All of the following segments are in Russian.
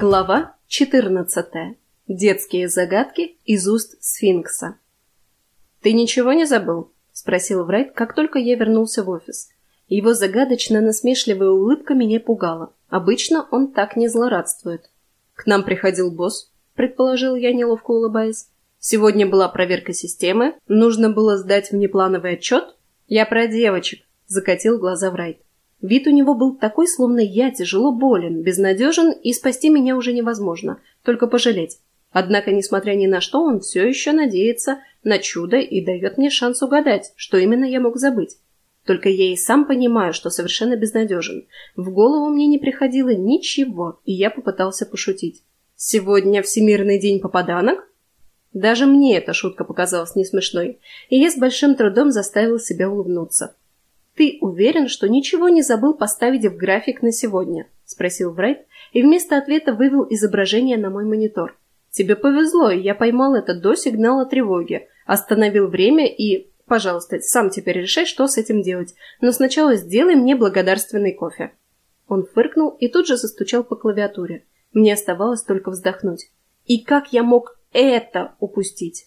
Глава 14. Детские загадки из уст сфинкса. «Ты ничего не забыл?» – спросил Врайт, как только я вернулся в офис. Его загадочно-насмешливая улыбка меня пугала. Обычно он так не злорадствует. «К нам приходил босс», – предположил я, неловко улыбаясь. «Сегодня была проверка системы. Нужно было сдать внеплановый отчет. Я про девочек», – закатил глаза Врайт. Вид у него был такой, словно я тяжело болен, безнадежен, и спасти меня уже невозможно, только пожалеть. Однако, несмотря ни на что, он все еще надеется на чудо и дает мне шанс угадать, что именно я мог забыть. Только я и сам понимаю, что совершенно безнадежен. В голову мне не приходило ничего, и я попытался пошутить. «Сегодня Всемирный день попаданок?» Даже мне эта шутка показалась несмешной, и я с большим трудом заставил себя улыбнуться. «Ты уверен, что ничего не забыл поставить в график на сегодня?» – спросил Врайт, и вместо ответа вывел изображение на мой монитор. «Тебе повезло, я поймал это до сигнала тревоги, остановил время и... Пожалуйста, сам теперь решай, что с этим делать, но сначала сделай мне благодарственный кофе». Он фыркнул и тут же застучал по клавиатуре. Мне оставалось только вздохнуть. «И как я мог это упустить?»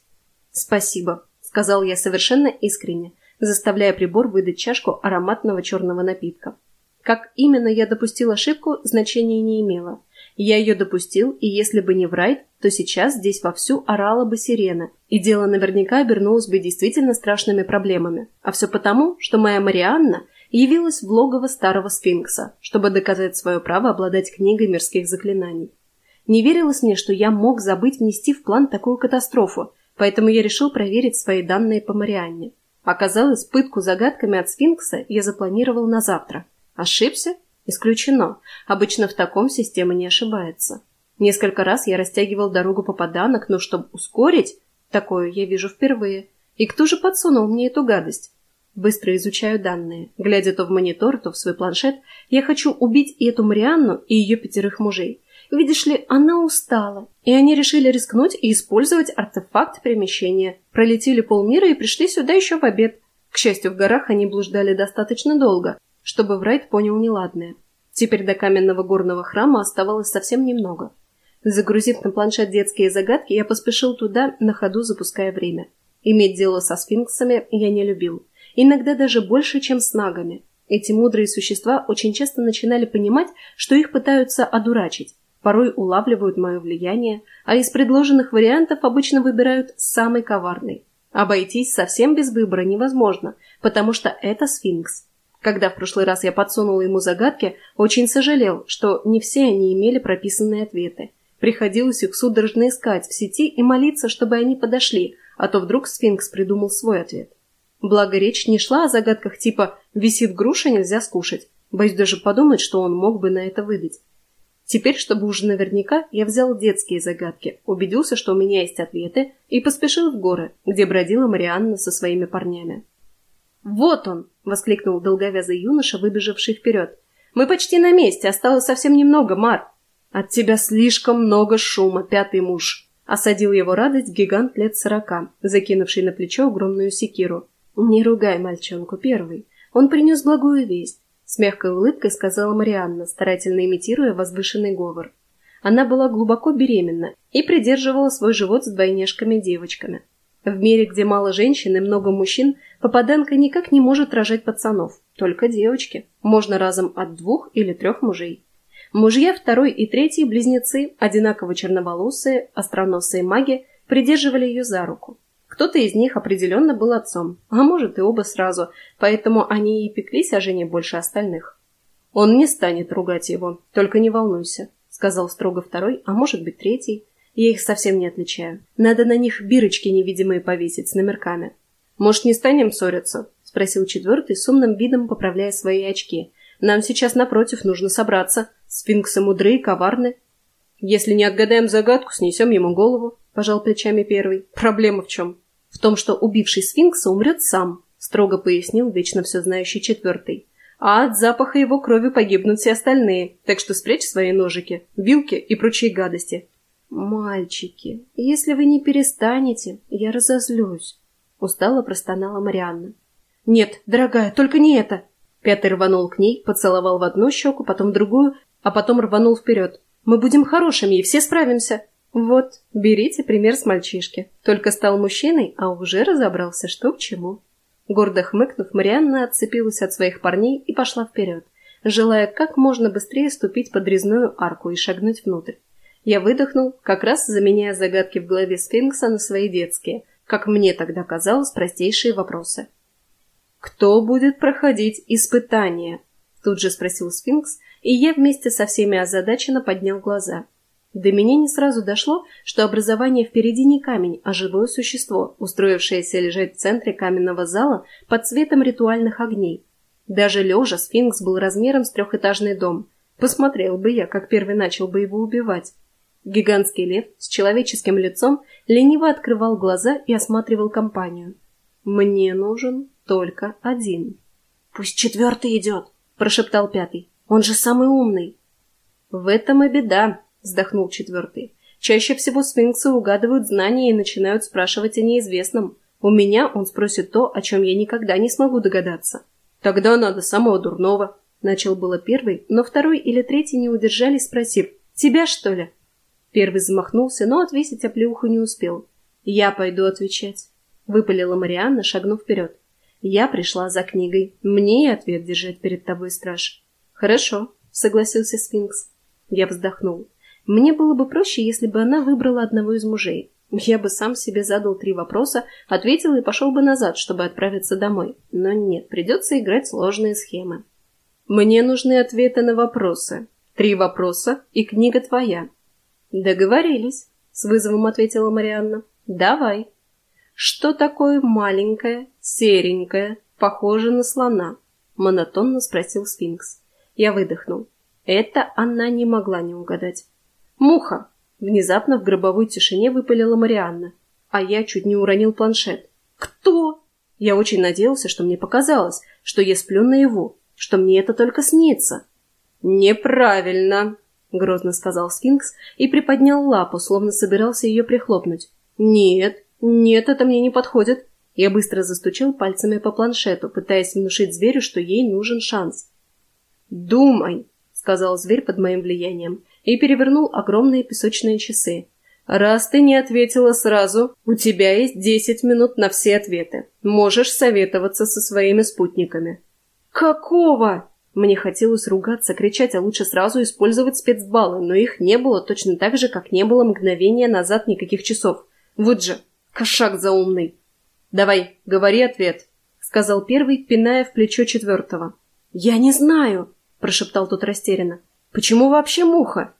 «Спасибо», — сказал я совершенно искренне заставляя прибор выдать чашку ароматного черного напитка. Как именно я допустил ошибку, значения не имело. Я ее допустил, и если бы не Врайт, то сейчас здесь вовсю орала бы сирена, и дело наверняка обернулось бы действительно страшными проблемами. А все потому, что моя Марианна явилась в логово старого сфинкса, чтобы доказать свое право обладать книгой мирских заклинаний. Не верилось мне, что я мог забыть внести в план такую катастрофу, поэтому я решил проверить свои данные по Марианне. Оказалось, пытку загадками от сфинкса я запланировал на завтра. Ошибся? Исключено. Обычно в таком система не ошибается. Несколько раз я растягивал дорогу попаданок, но чтобы ускорить, такое я вижу впервые. И кто же подсунул мне эту гадость? Быстро изучаю данные. Глядя то в монитор, то в свой планшет, я хочу убить и эту Марианну, и ее пятерых мужей. Видишь ли, она устала, и они решили рискнуть и использовать артефакт перемещения. Пролетели полмира и пришли сюда еще в обед. К счастью, в горах они блуждали достаточно долго, чтобы Врайт понял неладное. Теперь до каменного горного храма оставалось совсем немного. Загрузив на планшет детские загадки, я поспешил туда, на ходу запуская время. Иметь дело со сфинксами я не любил. Иногда даже больше, чем с нагами. Эти мудрые существа очень часто начинали понимать, что их пытаются одурачить, порой улавливают мое влияние, а из предложенных вариантов обычно выбирают самый коварный. Обойтись совсем без выбора невозможно, потому что это сфинкс. Когда в прошлый раз я подсунул ему загадки, очень сожалел, что не все они имели прописанные ответы. Приходилось их судорожно искать в сети и молиться, чтобы они подошли, а то вдруг сфинкс придумал свой ответ. Благо речь не шла о загадках типа «висит груша, нельзя скушать». Боюсь даже подумать, что он мог бы на это выдать. Теперь, чтобы уже наверняка, я взял детские загадки, убедился, что у меня есть ответы, и поспешил в горы, где бродила Марианна со своими парнями. «Вот он!» — воскликнул долговязый юноша, выбежавший вперед. «Мы почти на месте, осталось совсем немного, Мар!» «От тебя слишком много шума, пятый муж!» — осадил его радость гигант лет сорока, закинувший на плечо огромную секиру. «Не ругай мальчонку первый. Он принес благую весть. С мягкой улыбкой сказала Марианна, старательно имитируя возвышенный говор. Она была глубоко беременна и придерживала свой живот с двойняшками-девочками. В мире, где мало женщин и много мужчин, попаданка никак не может рожать пацанов, только девочки. Можно разом от двух или трех мужей. Мужья второй и третий близнецы, одинаково черноволосые, остроносые маги, придерживали ее за руку. Кто-то из них определенно был отцом, а может и оба сразу, поэтому они и пеклись о жене больше остальных. «Он не станет ругать его, только не волнуйся», — сказал строго второй, а может быть третий. Я их совсем не отличаю. Надо на них бирочки невидимые повесить с номерками. «Может, не станем ссориться?» — спросил четвертый, с умным видом поправляя свои очки. «Нам сейчас, напротив, нужно собраться. Сфинксы мудрые, коварны. Если не отгадаем загадку, снесем ему голову», — пожал плечами первый. «Проблема в чем?» В том, что убивший сфинкса умрет сам, строго пояснил вечно все знающий четвертый. А от запаха его крови погибнут все остальные, так что спрячь свои ножики, вилки и прочие гадости. «Мальчики, если вы не перестанете, я разозлюсь», — устало простонала Марианна. «Нет, дорогая, только не это!» Пятый рванул к ней, поцеловал в одну щеку, потом в другую, а потом рванул вперед. Мы будем хорошими и все справимся. Вот, берите пример с мальчишки. Только стал мужчиной, а уже разобрался, что к чему. Гордо хмыкнув, Марианна отцепилась от своих парней и пошла вперед, желая как можно быстрее ступить под резную арку и шагнуть внутрь. Я выдохнул, как раз заменяя загадки в голове сфинкса на свои детские, как мне тогда казалось, простейшие вопросы. «Кто будет проходить испытания?» Тут же спросил сфинкс, и я вместе со всеми озадаченно поднял глаза. До меня не сразу дошло, что образование впереди не камень, а живое существо, устроившееся лежать в центре каменного зала под светом ритуальных огней. Даже лежа сфинкс был размером с трехэтажный дом. Посмотрел бы я, как первый начал бы его убивать. Гигантский лев с человеческим лицом лениво открывал глаза и осматривал компанию. «Мне нужен только один». «Пусть четвертый идет», — прошептал пятый. «Он же самый умный». «В этом и беда», — вздохнул четвертый. «Чаще всего сфинксы угадывают знания и начинают спрашивать о неизвестном. У меня он спросит то, о чем я никогда не смогу догадаться». «Тогда надо самого дурного», — начал было первый, но второй или третий не удержались, спросив «Тебя, что ли?» Первый замахнулся, но отвесить оплеуху не успел. «Я пойду отвечать», — выпалила Марианна, шагнув вперед. «Я пришла за книгой. Мне и ответ держать перед тобой, страж». «Хорошо», — согласился Сфинкс. Я вздохнул. Мне было бы проще, если бы она выбрала одного из мужей. Я бы сам себе задал три вопроса, ответил и пошел бы назад, чтобы отправиться домой. Но нет, придется играть сложные схемы. Мне нужны ответы на вопросы. Три вопроса и книга твоя. «Договорились», — с вызовом ответила Марианна. «Давай». «Что такое маленькое, серенькое, похоже на слона?» — монотонно спросил сфинкс. Я выдохнул. Это она не могла не угадать. «Муха!» — внезапно в гробовой тишине выпалила Марианна. А я чуть не уронил планшет. «Кто?» Я очень надеялся, что мне показалось, что я сплю наяву, что мне это только снится. «Неправильно!» — грозно сказал сфинкс и приподнял лапу, словно собирался ее прихлопнуть. «Нет, нет, это мне не подходит». Я быстро застучал пальцами по планшету, пытаясь внушить зверю, что ей нужен шанс. «Думай», — сказал зверь под моим влиянием, и перевернул огромные песочные часы. «Раз ты не ответила сразу, у тебя есть десять минут на все ответы. Можешь советоваться со своими спутниками». «Какого?» Мне хотелось ругаться, кричать, а лучше сразу использовать спецбаллы, но их не было точно так же, как не было мгновения назад никаких часов. Вот же, кошак заумный. «Давай, говори ответ», — сказал первый, пиная в плечо четвертого. «Я не знаю», — прошептал тот растерянно. «Почему вообще муха?»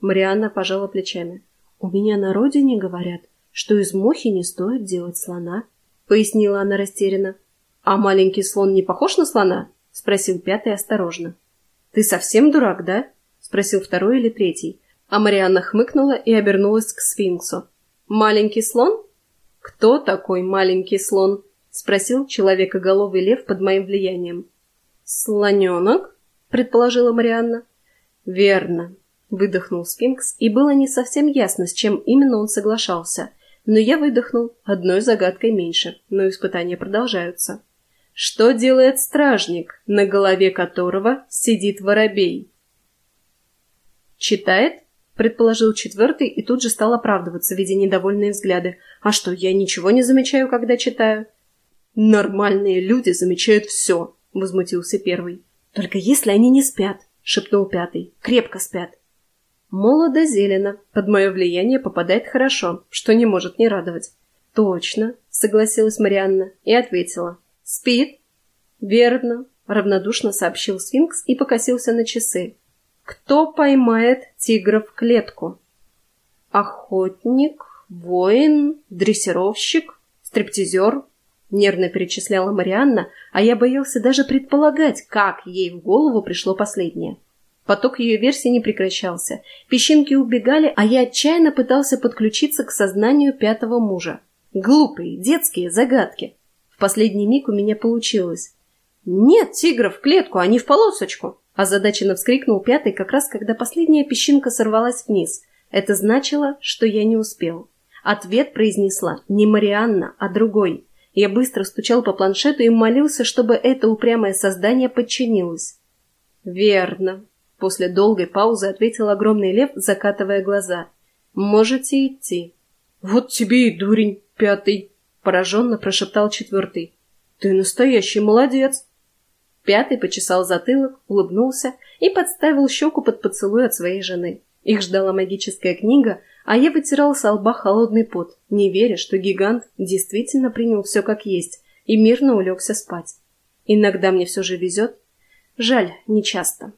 Марианна пожала плечами. «У меня на родине говорят, что из мухи не стоит делать слона», — пояснила она растерянно. «А маленький слон не похож на слона?» — спросил пятый осторожно. «Ты совсем дурак, да?» — спросил второй или третий. А Марианна хмыкнула и обернулась к сфинксу. «Маленький слон?» «Кто такой маленький слон?» — спросил человекоголовый лев под моим влиянием. «Слоненок?» — предположила Марианна. «Верно», — выдохнул сфинкс, и было не совсем ясно, с чем именно он соглашался. Но я выдохнул, одной загадкой меньше, но испытания продолжаются. Что делает стражник, на голове которого сидит воробей? Читает? Предположил четвертый и тут же стал оправдываться, видя недовольные взгляды. А что, я ничего не замечаю, когда читаю? Нормальные люди замечают все, возмутился первый. Только если они не спят, шепнул пятый. Крепко спят. Молодо зелено, под мое влияние попадает хорошо, что не может не радовать. Точно, согласилась Марианна и ответила. «Спит?» «Верно», — равнодушно сообщил сфинкс и покосился на часы. «Кто поймает тигра в клетку?» «Охотник, воин, дрессировщик, стриптизер», — нервно перечисляла Марианна, а я боялся даже предполагать, как ей в голову пришло последнее. Поток ее версий не прекращался. Песчинки убегали, а я отчаянно пытался подключиться к сознанию пятого мужа. Глупые, детские загадки последний миг у меня получилось. «Нет, тигров в клетку, а не в полосочку!» Озадаченно вскрикнул пятый, как раз когда последняя песчинка сорвалась вниз. Это значило, что я не успел. Ответ произнесла не Марианна, а другой. Я быстро стучал по планшету и молился, чтобы это упрямое создание подчинилось. «Верно», — После долгой паузы ответил огромный лев, закатывая глаза. «Можете идти». «Вот тебе и дурень, пятый!» — пораженно прошептал четвертый. «Ты настоящий молодец!» Пятый почесал затылок, улыбнулся и подставил щеку под поцелуй от своей жены. Их ждала магическая книга, а я вытирал с лба холодный пот, не веря, что гигант действительно принял все как есть и мирно улегся спать. Иногда мне все же везет. Жаль, нечасто.